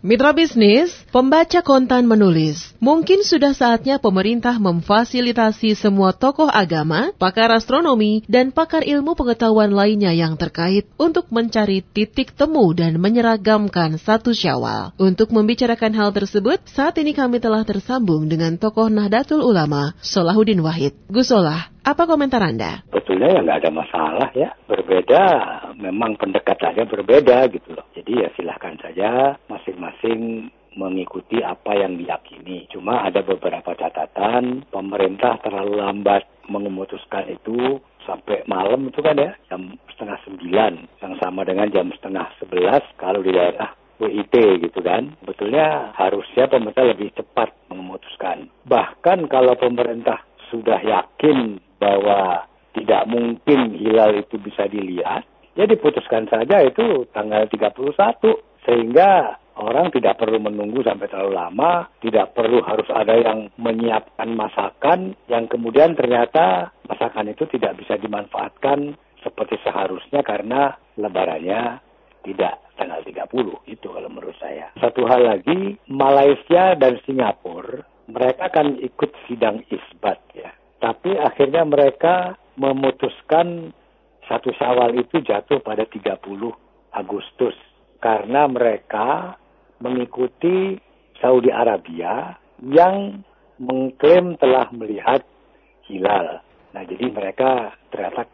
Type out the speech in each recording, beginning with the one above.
Mitra bisnis, pembaca kontan menulis, mungkin sudah saatnya pemerintah memfasilitasi semua tokoh agama, pakar astronomi, dan pakar ilmu pengetahuan lainnya yang terkait untuk mencari titik temu dan menyeragamkan satu syawal. Untuk membicarakan hal tersebut, saat ini kami telah tersambung dengan tokoh Nahdlatul Ulama, Solahuddin Wahid. Gusolah, apa komentar Anda? Betulnya ya nggak ada masalah ya. Berbeda, memang pendekatannya berbeda gitu loh. Jadi ya silahkan saja masing-masing mengikuti apa yang diyakini. Cuma ada beberapa catatan, pemerintah terlalu lambat memutuskan itu sampai malam itu kan ya, jam setengah sembilan. Yang sama dengan jam setengah sebelas kalau di daerah WIT gitu kan. Betulnya harusnya pemerintah lebih cepat memutuskan. Bahkan kalau pemerintah sudah yakin bahwa tidak mungkin hilal itu bisa dilihat, ya diputuskan saja itu tanggal 31 sehingga orang tidak perlu menunggu sampai terlalu lama, tidak perlu harus ada yang menyiapkan masakan yang kemudian ternyata masakan itu tidak bisa dimanfaatkan seperti seharusnya karena lebarannya tidak tanggal 30 itu kalau menurut saya. Satu hal lagi, Malaysia dan Singapura mereka kan ikut sidang isbat ya. Tapi akhirnya mereka memutuskan satu syawal itu jatuh pada 30 Agustus. Karena mereka mengikuti Saudi Arabia yang mengklaim telah melihat hilal. Nah, jadi mereka ternyata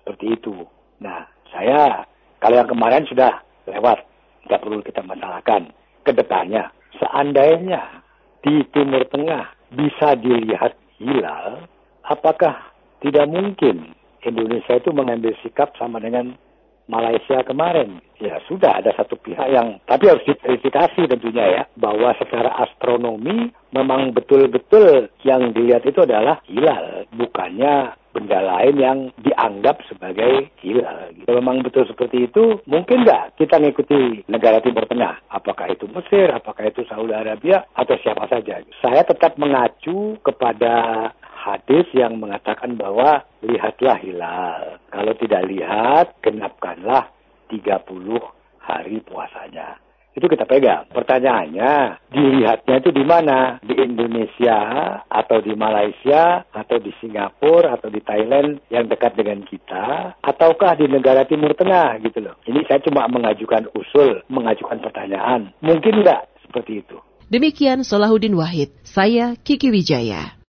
seperti itu. Nah, saya kalau yang kemarin sudah lewat, tidak perlu kita masalahkan. Ke depannya, seandainya di Timur Tengah bisa dilihat hilal, apakah tidak mungkin Indonesia itu mengambil sikap sama dengan Malaysia kemarin. Ya sudah ada satu pihak yang, tapi harus diverifikasi tentunya ya, bahwa secara astronomi memang betul-betul yang dilihat itu adalah hilal, bukannya benda lain yang dianggap sebagai hilal. Kalau memang betul seperti itu, mungkin nggak kita mengikuti negara Timur Tengah? Apakah itu Mesir, apakah itu Saudi Arabia, atau siapa saja? Saya tetap mengacu kepada hadis yang mengatakan bahwa lihatlah hilal. Kalau tidak lihat, genapkanlah 30 hari puasanya. Itu kita pegang. Pertanyaannya, dilihatnya itu di mana? Di Indonesia, atau di Malaysia, atau di Singapura, atau di Thailand yang dekat dengan kita, ataukah di negara Timur Tengah gitu loh. Ini saya cuma mengajukan usul, mengajukan pertanyaan. Mungkin enggak seperti itu. Demikian Solahuddin Wahid, saya Kiki Wijaya.